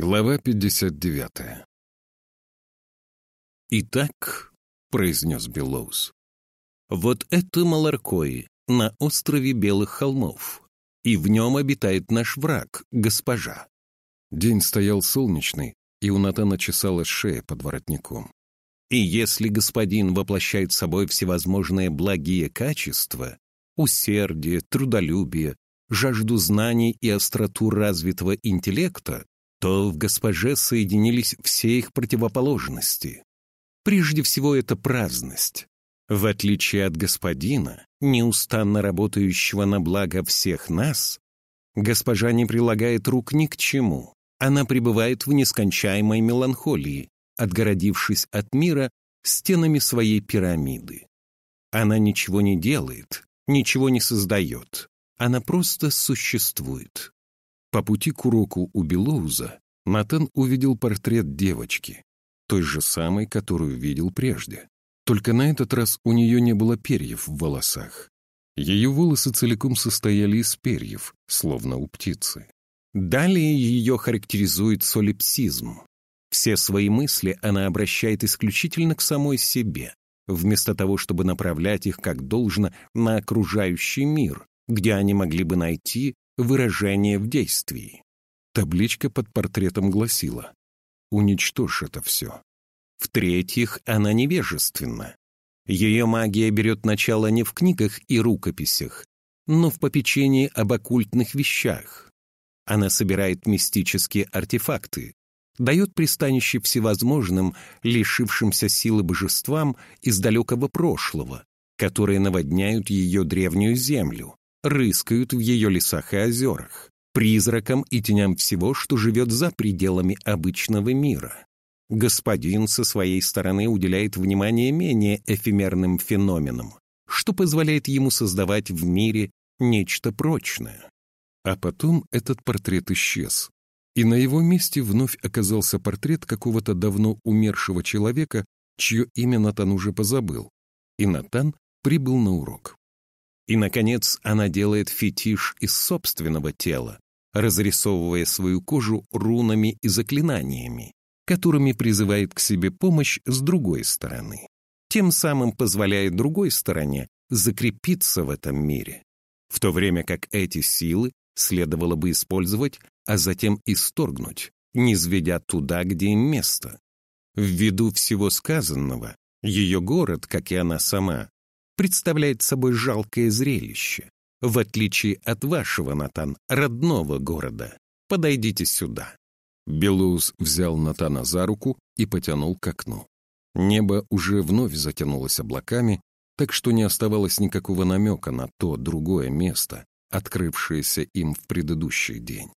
Глава 59 «Итак», — произнес Белоус, — «вот это Маларкои на острове Белых холмов, и в нем обитает наш враг, госпожа». День стоял солнечный, и у Натана чесалась шея под воротником. «И если господин воплощает собой всевозможные благие качества, усердие, трудолюбие, жажду знаний и остроту развитого интеллекта, то в госпоже соединились все их противоположности. Прежде всего, это праздность. В отличие от господина, неустанно работающего на благо всех нас, госпожа не прилагает рук ни к чему. Она пребывает в нескончаемой меланхолии, отгородившись от мира стенами своей пирамиды. Она ничего не делает, ничего не создает. Она просто существует. По пути к уроку у Белоуза Натан увидел портрет девочки, той же самой, которую видел прежде. Только на этот раз у нее не было перьев в волосах. Ее волосы целиком состояли из перьев, словно у птицы. Далее ее характеризует солипсизм. Все свои мысли она обращает исключительно к самой себе, вместо того, чтобы направлять их как должно на окружающий мир, где они могли бы найти выражение в действии. Табличка под портретом гласила «Уничтожь это все». В-третьих, она невежественна. Ее магия берет начало не в книгах и рукописях, но в попечении об оккультных вещах. Она собирает мистические артефакты, дает пристанище всевозможным, лишившимся силы божествам из далекого прошлого, которые наводняют ее древнюю землю, рыскают в ее лесах и озерах, призракам и теням всего, что живет за пределами обычного мира. Господин со своей стороны уделяет внимание менее эфемерным феноменам, что позволяет ему создавать в мире нечто прочное. А потом этот портрет исчез, и на его месте вновь оказался портрет какого-то давно умершего человека, чье имя Натан уже позабыл, и Натан прибыл на урок. И, наконец, она делает фетиш из собственного тела, разрисовывая свою кожу рунами и заклинаниями, которыми призывает к себе помощь с другой стороны. Тем самым позволяет другой стороне закрепиться в этом мире, в то время как эти силы следовало бы использовать, а затем исторгнуть, не низведя туда, где им место. Ввиду всего сказанного, ее город, как и она сама, представляет собой жалкое зрелище. В отличие от вашего, Натан, родного города. Подойдите сюда». Белуз взял Натана за руку и потянул к окну. Небо уже вновь затянулось облаками, так что не оставалось никакого намека на то другое место, открывшееся им в предыдущий день.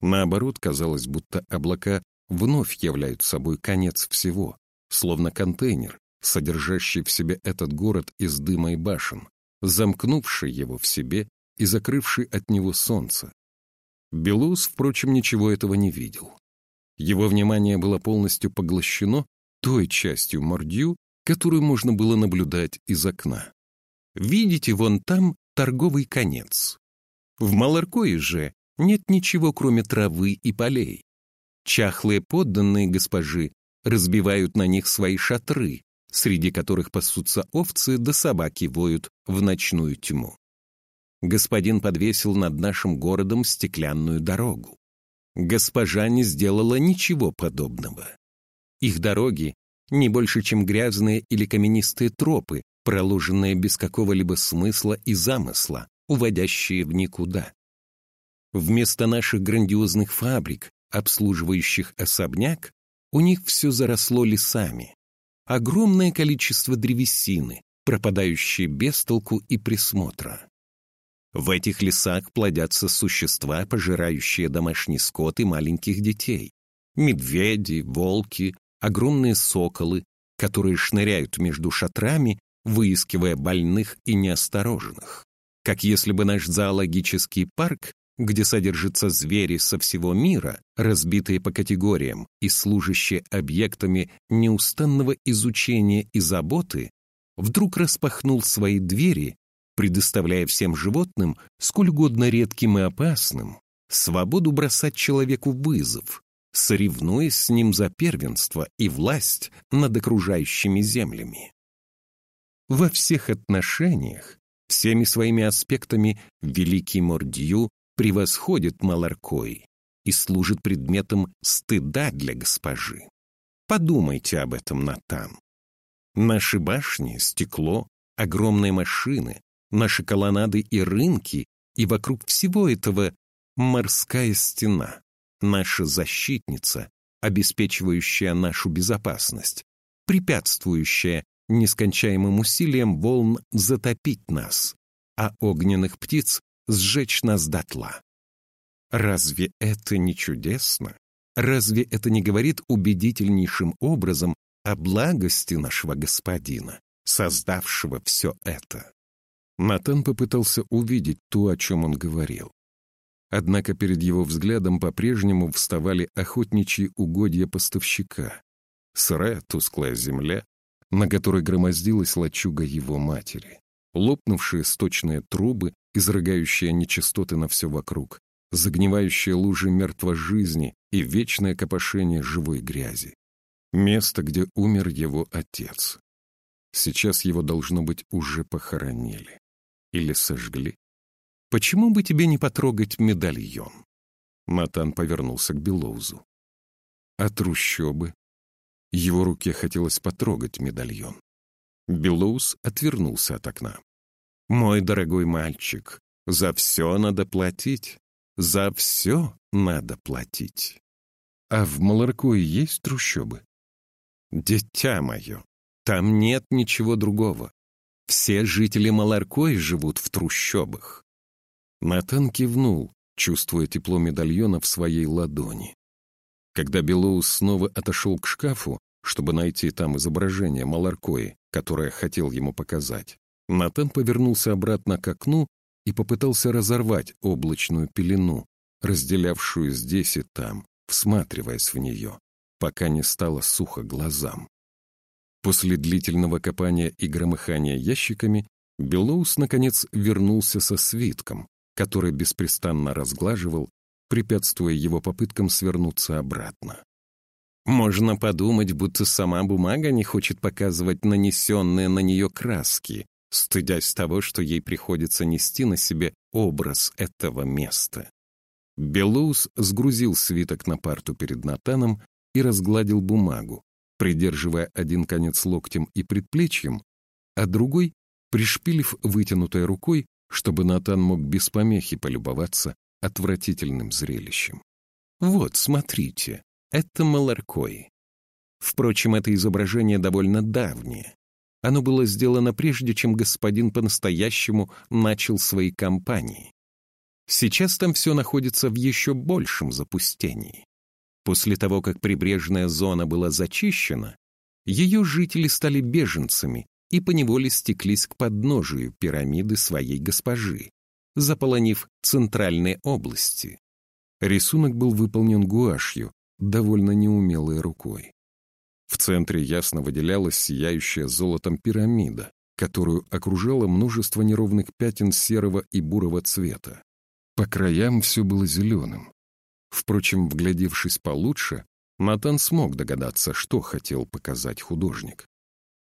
Наоборот, казалось, будто облака вновь являют собой конец всего, словно контейнер, содержащий в себе этот город из дыма и башен, замкнувший его в себе и закрывший от него солнце. Белус, впрочем, ничего этого не видел. Его внимание было полностью поглощено той частью Мордью, которую можно было наблюдать из окна. Видите, вон там торговый конец. В Маларкое же нет ничего, кроме травы и полей. Чахлые подданные госпожи разбивают на них свои шатры, среди которых пасутся овцы да собаки воют в ночную тьму. Господин подвесил над нашим городом стеклянную дорогу. Госпожа не сделала ничего подобного. Их дороги не больше, чем грязные или каменистые тропы, проложенные без какого-либо смысла и замысла, уводящие в никуда. Вместо наших грандиозных фабрик, обслуживающих особняк, у них все заросло лесами, огромное количество древесины, пропадающее без толку и присмотра. В этих лесах плодятся существа, пожирающие домашний скот и маленьких детей. Медведи, волки, огромные соколы, которые шныряют между шатрами, выискивая больных и неосторожных. Как если бы наш зоологический парк где содержатся звери со всего мира, разбитые по категориям и служащие объектами неустанного изучения и заботы, вдруг распахнул свои двери, предоставляя всем животным, сколь угодно редким и опасным, свободу бросать человеку вызов, соревнуясь с ним за первенство и власть над окружающими землями. Во всех отношениях, всеми своими аспектами, великий Мордью превосходит Маларкой и служит предметом стыда для госпожи. Подумайте об этом, Натан. Наши башни, стекло, огромные машины, наши колоннады и рынки, и вокруг всего этого морская стена, наша защитница, обеспечивающая нашу безопасность, препятствующая нескончаемым усилиям волн затопить нас, а огненных птиц сжечь нас дотла. Разве это не чудесно? Разве это не говорит убедительнейшим образом о благости нашего господина, создавшего все это? Натан попытался увидеть то, о чем он говорил. Однако перед его взглядом по-прежнему вставали охотничьи угодья поставщика, сырая тусклая земля, на которой громоздилась лачуга его матери, лопнувшие сточные трубы, изрыгающие нечистоты на все вокруг, загнивающие лужи мертвой жизни и вечное копошение живой грязи. Место, где умер его отец. Сейчас его, должно быть, уже похоронили. Или сожгли. Почему бы тебе не потрогать медальон? Натан повернулся к Белоузу. А трущобы? Его руке хотелось потрогать медальон. Белоуз отвернулся от окна. «Мой дорогой мальчик, за все надо платить. За все надо платить. А в Маларкое есть трущобы? Дитя мое, там нет ничего другого. Все жители Маларкой живут в трущобах. Натан кивнул, чувствуя тепло медальона в своей ладони. Когда Белоус снова отошел к шкафу, чтобы найти там изображение Маларкои, которое хотел ему показать, Натан повернулся обратно к окну и попытался разорвать облачную пелену, разделявшую здесь и там, всматриваясь в нее, пока не стало сухо глазам. После длительного копания и громыхания ящиками Белоус, наконец, вернулся со свитком, который беспрестанно разглаживал, препятствуя его попыткам свернуться обратно. Можно подумать, будто сама бумага не хочет показывать нанесенные на нее краски, стыдясь того, что ей приходится нести на себе образ этого места. Белоус сгрузил свиток на парту перед Натаном и разгладил бумагу, придерживая один конец локтем и предплечьем, а другой пришпилив вытянутой рукой, чтобы Натан мог без помехи полюбоваться отвратительным зрелищем. «Вот, смотрите, это Маларкой. Впрочем, это изображение довольно давнее. Оно было сделано прежде, чем господин по-настоящему начал свои кампании. Сейчас там все находится в еще большем запустении. После того, как прибрежная зона была зачищена, ее жители стали беженцами и поневоле стеклись к подножию пирамиды своей госпожи, заполонив центральные области. Рисунок был выполнен гуашью, довольно неумелой рукой. В центре ясно выделялась сияющая золотом пирамида, которую окружало множество неровных пятен серого и бурого цвета. По краям все было зеленым. Впрочем, вглядевшись получше, Натан смог догадаться, что хотел показать художник.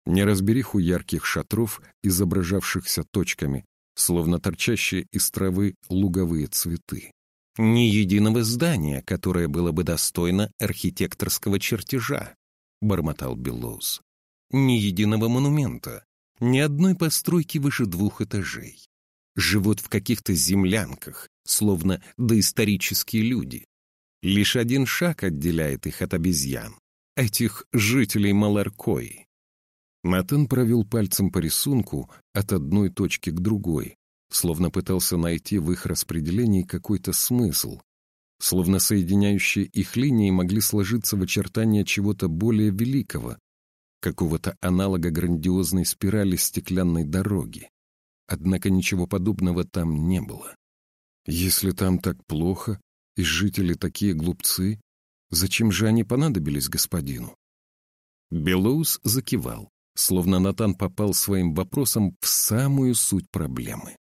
Неразбериху ярких шатров, изображавшихся точками, словно торчащие из травы луговые цветы. Ни единого здания, которое было бы достойно архитекторского чертежа. — бормотал Беллоус. «Ни единого монумента, ни одной постройки выше двух этажей. Живут в каких-то землянках, словно доисторические люди. Лишь один шаг отделяет их от обезьян, этих жителей Маларкои». Натан провел пальцем по рисунку от одной точки к другой, словно пытался найти в их распределении какой-то смысл, словно соединяющие их линии могли сложиться в очертания чего-то более великого, какого-то аналога грандиозной спирали стеклянной дороги. Однако ничего подобного там не было. Если там так плохо, и жители такие глупцы, зачем же они понадобились господину? Белоус закивал, словно Натан попал своим вопросом в самую суть проблемы.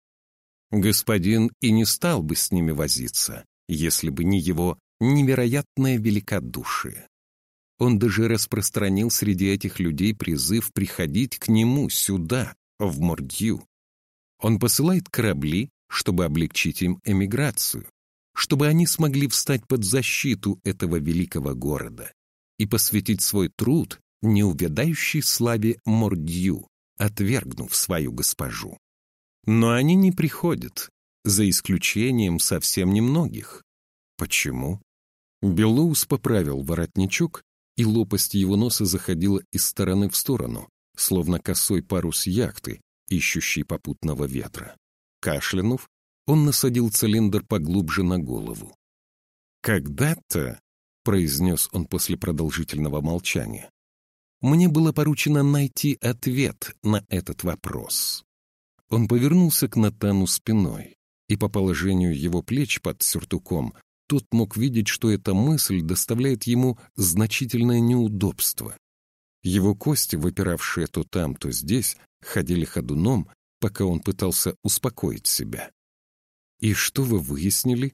Господин и не стал бы с ними возиться, если бы не его невероятное великодушие. Он даже распространил среди этих людей призыв приходить к нему сюда, в Мордью. Он посылает корабли, чтобы облегчить им эмиграцию, чтобы они смогли встать под защиту этого великого города и посвятить свой труд неувядающей славе Мордью, отвергнув свою госпожу. Но они не приходят, за исключением совсем немногих. Почему? Белоус поправил воротничок, и лопасть его носа заходила из стороны в сторону, словно косой парус яхты, ищущий попутного ветра. Кашлянув, он насадил цилиндр поглубже на голову. «Когда-то», — произнес он после продолжительного молчания, «мне было поручено найти ответ на этот вопрос». Он повернулся к Натану спиной, и по положению его плеч под сюртуком тот мог видеть, что эта мысль доставляет ему значительное неудобство. Его кости, выпиравшие то там, то здесь, ходили ходуном, пока он пытался успокоить себя. «И что вы выяснили?»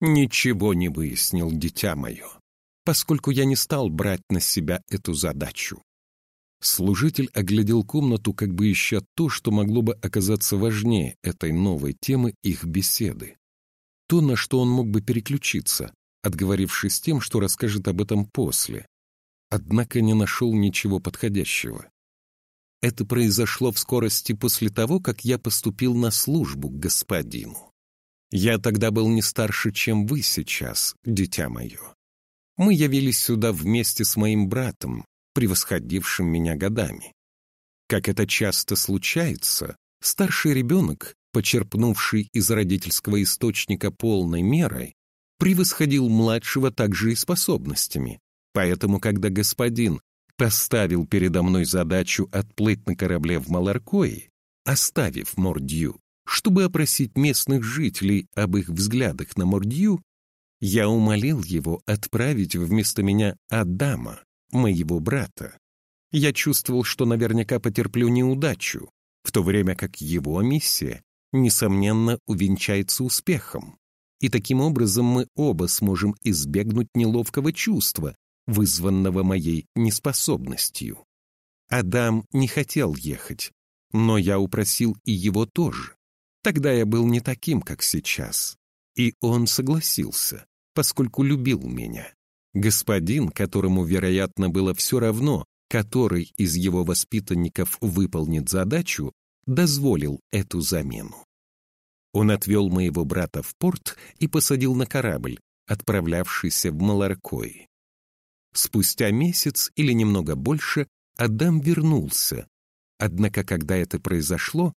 «Ничего не выяснил, дитя мое, поскольку я не стал брать на себя эту задачу. Служитель оглядел комнату, как бы ища то, что могло бы оказаться важнее этой новой темы их беседы. То, на что он мог бы переключиться, отговорившись тем, что расскажет об этом после. Однако не нашел ничего подходящего. Это произошло в скорости после того, как я поступил на службу к господину. Я тогда был не старше, чем вы сейчас, дитя мое. Мы явились сюда вместе с моим братом, превосходившим меня годами. Как это часто случается, старший ребенок, почерпнувший из родительского источника полной мерой, превосходил младшего также и способностями. Поэтому, когда господин поставил передо мной задачу отплыть на корабле в Маларкои, оставив Мордью, чтобы опросить местных жителей об их взглядах на Мордью, я умолил его отправить вместо меня Адама, моего брата. Я чувствовал, что наверняка потерплю неудачу, в то время как его миссия, несомненно, увенчается успехом. И таким образом мы оба сможем избегнуть неловкого чувства, вызванного моей неспособностью. Адам не хотел ехать, но я упросил и его тоже. Тогда я был не таким, как сейчас. И он согласился, поскольку любил меня. Господин, которому, вероятно, было все равно, который из его воспитанников выполнит задачу, дозволил эту замену. Он отвел моего брата в порт и посадил на корабль, отправлявшийся в Маларкой. Спустя месяц или немного больше Адам вернулся, однако когда это произошло,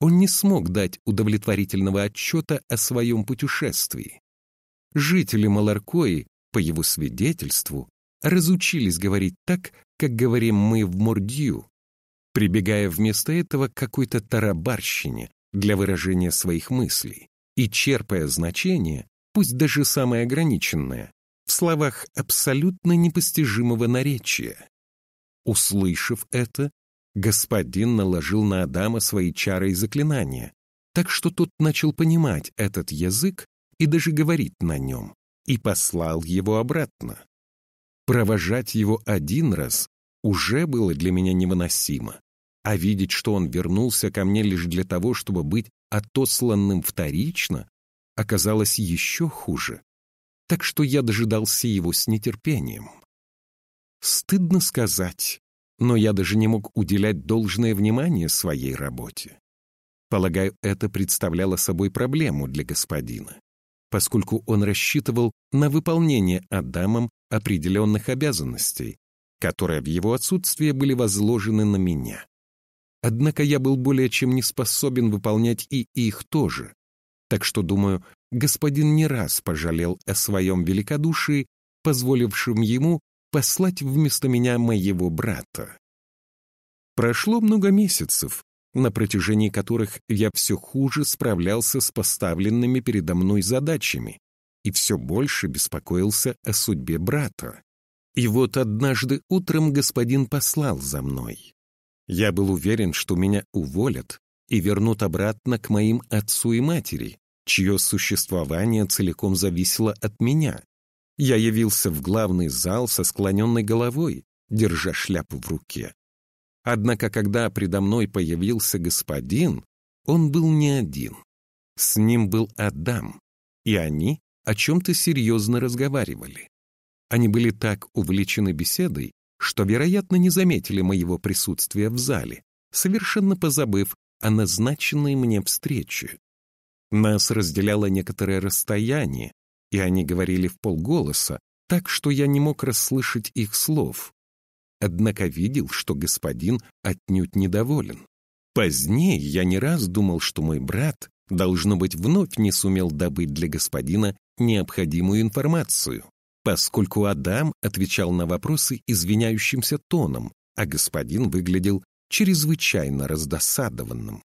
он не смог дать удовлетворительного отчета о своем путешествии. Жители Маларкои по его свидетельству, разучились говорить так, как говорим мы в Мордью, прибегая вместо этого к какой-то тарабарщине для выражения своих мыслей и черпая значение, пусть даже самое ограниченное, в словах абсолютно непостижимого наречия. Услышав это, господин наложил на Адама свои чары и заклинания, так что тот начал понимать этот язык и даже говорить на нем и послал его обратно. Провожать его один раз уже было для меня невыносимо, а видеть, что он вернулся ко мне лишь для того, чтобы быть отосланным вторично, оказалось еще хуже, так что я дожидался его с нетерпением. Стыдно сказать, но я даже не мог уделять должное внимание своей работе. Полагаю, это представляло собой проблему для господина поскольку он рассчитывал на выполнение Адамом определенных обязанностей, которые в его отсутствие были возложены на меня. Однако я был более чем не способен выполнять и их тоже, так что, думаю, господин не раз пожалел о своем великодушии, позволившем ему послать вместо меня моего брата. Прошло много месяцев, на протяжении которых я все хуже справлялся с поставленными передо мной задачами и все больше беспокоился о судьбе брата. И вот однажды утром господин послал за мной. Я был уверен, что меня уволят и вернут обратно к моим отцу и матери, чье существование целиком зависело от меня. Я явился в главный зал со склоненной головой, держа шляпу в руке. Однако, когда предо мной появился господин, он был не один. С ним был Адам, и они о чем-то серьезно разговаривали. Они были так увлечены беседой, что, вероятно, не заметили моего присутствия в зале, совершенно позабыв о назначенной мне встрече. Нас разделяло некоторое расстояние, и они говорили в полголоса, так что я не мог расслышать их слов. Однако видел, что господин отнюдь недоволен. Позднее я не раз думал, что мой брат, должно быть, вновь не сумел добыть для господина необходимую информацию, поскольку Адам отвечал на вопросы извиняющимся тоном, а господин выглядел чрезвычайно раздосадованным.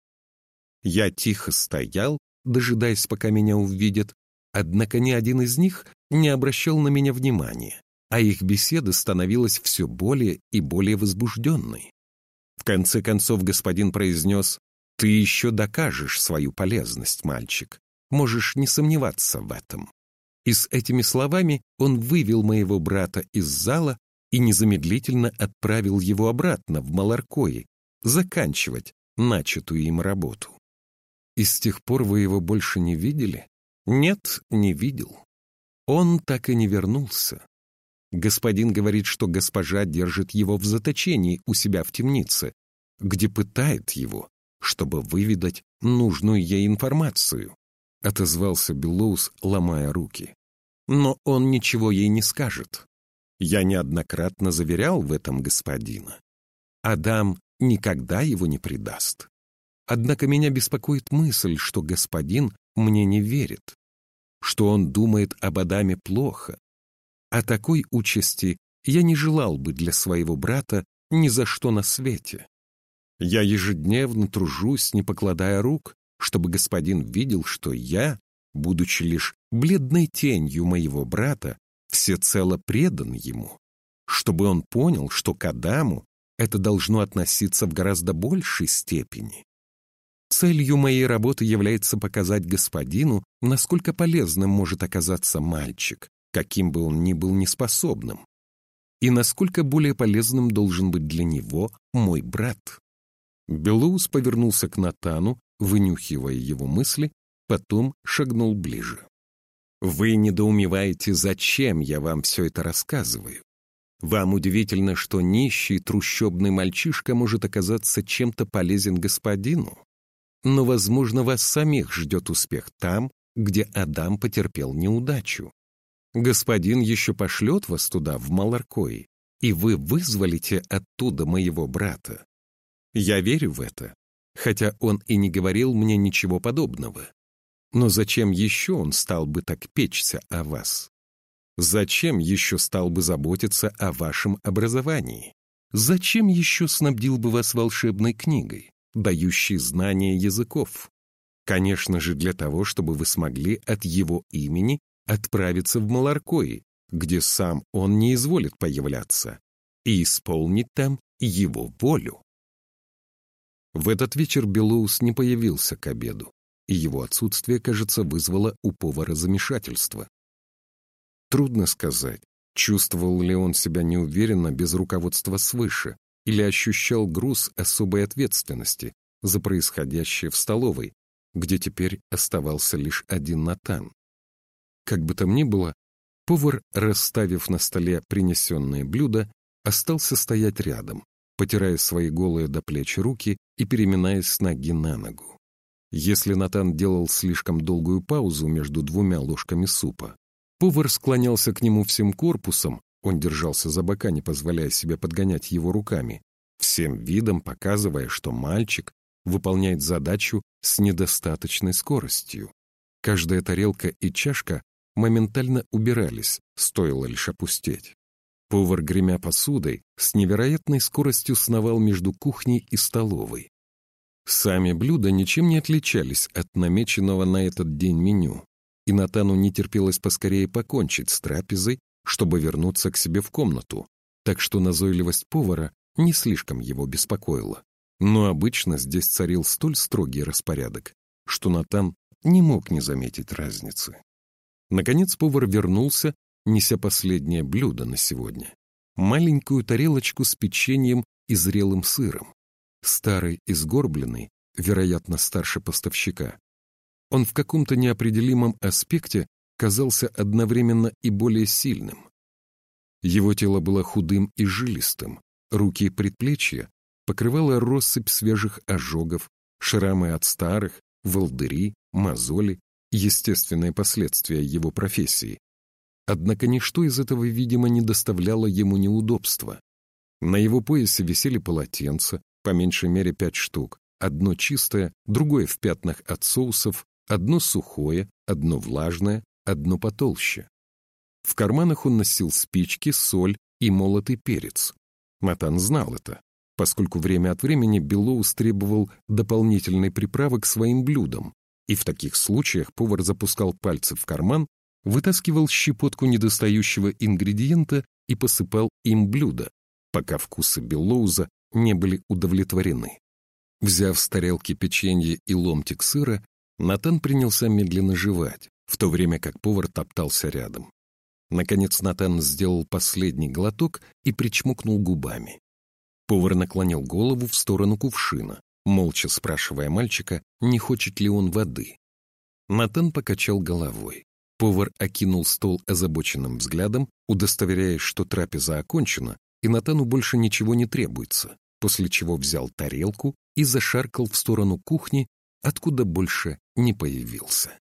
Я тихо стоял, дожидаясь, пока меня увидят, однако ни один из них не обращал на меня внимания, а их беседа становилась все более и более возбужденной. В конце концов господин произнес, «Ты еще докажешь свою полезность, мальчик. Можешь не сомневаться в этом». И с этими словами он вывел моего брата из зала и незамедлительно отправил его обратно в Маларкои, заканчивать начатую им работу. И с тех пор вы его больше не видели? Нет, не видел. Он так и не вернулся. Господин говорит, что госпожа держит его в заточении у себя в темнице, где пытает его, чтобы выведать нужную ей информацию. Отозвался Белоус, ломая руки. Но он ничего ей не скажет. Я неоднократно заверял в этом господина. Адам никогда его не предаст. Однако меня беспокоит мысль, что господин мне не верит, что он думает об Адаме плохо. О такой участи я не желал бы для своего брата ни за что на свете. Я ежедневно тружусь, не покладая рук, чтобы господин видел, что я, будучи лишь бледной тенью моего брата, всецело предан ему, чтобы он понял, что к Адаму это должно относиться в гораздо большей степени. Целью моей работы является показать господину, насколько полезным может оказаться мальчик, каким бы он ни был неспособным, и насколько более полезным должен быть для него мой брат. Белоус повернулся к Натану, вынюхивая его мысли, потом шагнул ближе. «Вы недоумеваете, зачем я вам все это рассказываю. Вам удивительно, что нищий трущобный мальчишка может оказаться чем-то полезен господину. Но, возможно, вас самих ждет успех там, где Адам потерпел неудачу. Господин еще пошлет вас туда, в Маларкои, и вы вызволите оттуда моего брата. Я верю в это, хотя он и не говорил мне ничего подобного. Но зачем еще он стал бы так печься о вас? Зачем еще стал бы заботиться о вашем образовании? Зачем еще снабдил бы вас волшебной книгой, дающей знания языков? Конечно же, для того, чтобы вы смогли от его имени отправиться в Маларкои, где сам он не изволит появляться, и исполнить там его волю. В этот вечер Белоус не появился к обеду, и его отсутствие, кажется, вызвало у повара замешательство. Трудно сказать, чувствовал ли он себя неуверенно без руководства свыше или ощущал груз особой ответственности за происходящее в столовой, где теперь оставался лишь один Натан. Как бы там ни было, повар, расставив на столе принесенные блюда, остался стоять рядом, потирая свои голые до плеч руки и переминаясь с ноги на ногу. Если Натан делал слишком долгую паузу между двумя ложками супа, Повар склонялся к нему всем корпусом, он держался за бока, не позволяя себе подгонять его руками, всем видом показывая, что мальчик выполняет задачу с недостаточной скоростью. Каждая тарелка и чашка моментально убирались, стоило лишь опустеть. Повар, гремя посудой, с невероятной скоростью сновал между кухней и столовой. Сами блюда ничем не отличались от намеченного на этот день меню и Натану не терпелось поскорее покончить с трапезой, чтобы вернуться к себе в комнату, так что назойливость повара не слишком его беспокоила. Но обычно здесь царил столь строгий распорядок, что Натан не мог не заметить разницы. Наконец повар вернулся неся последнее блюдо на сегодня. Маленькую тарелочку с печеньем и зрелым сыром. Старый и сгорбленный, вероятно, старше поставщика. Он в каком-то неопределимом аспекте казался одновременно и более сильным. Его тело было худым и жилистым, руки и предплечья покрывала россыпь свежих ожогов, шрамы от старых, волдыри, мозоли, естественные последствия его профессии. Однако ничто из этого, видимо, не доставляло ему неудобства. На его поясе висели полотенца, по меньшей мере пять штук, одно чистое, другое в пятнах от соусов, одно сухое, одно влажное, одно потолще. В карманах он носил спички, соль и молотый перец. Матан знал это, поскольку время от времени Белоус требовал дополнительной приправы к своим блюдам, и в таких случаях повар запускал пальцы в карман, вытаскивал щепотку недостающего ингредиента и посыпал им блюдо, пока вкусы Белоуза не были удовлетворены. Взяв с тарелки печенье и ломтик сыра, Натан принялся медленно жевать, в то время как повар топтался рядом. Наконец Натан сделал последний глоток и причмокнул губами. Повар наклонил голову в сторону кувшина, молча спрашивая мальчика, не хочет ли он воды. Натан покачал головой. Повар окинул стол озабоченным взглядом, удостоверяясь, что трапеза окончена, и Натану больше ничего не требуется, после чего взял тарелку и зашаркал в сторону кухни, откуда больше не появился.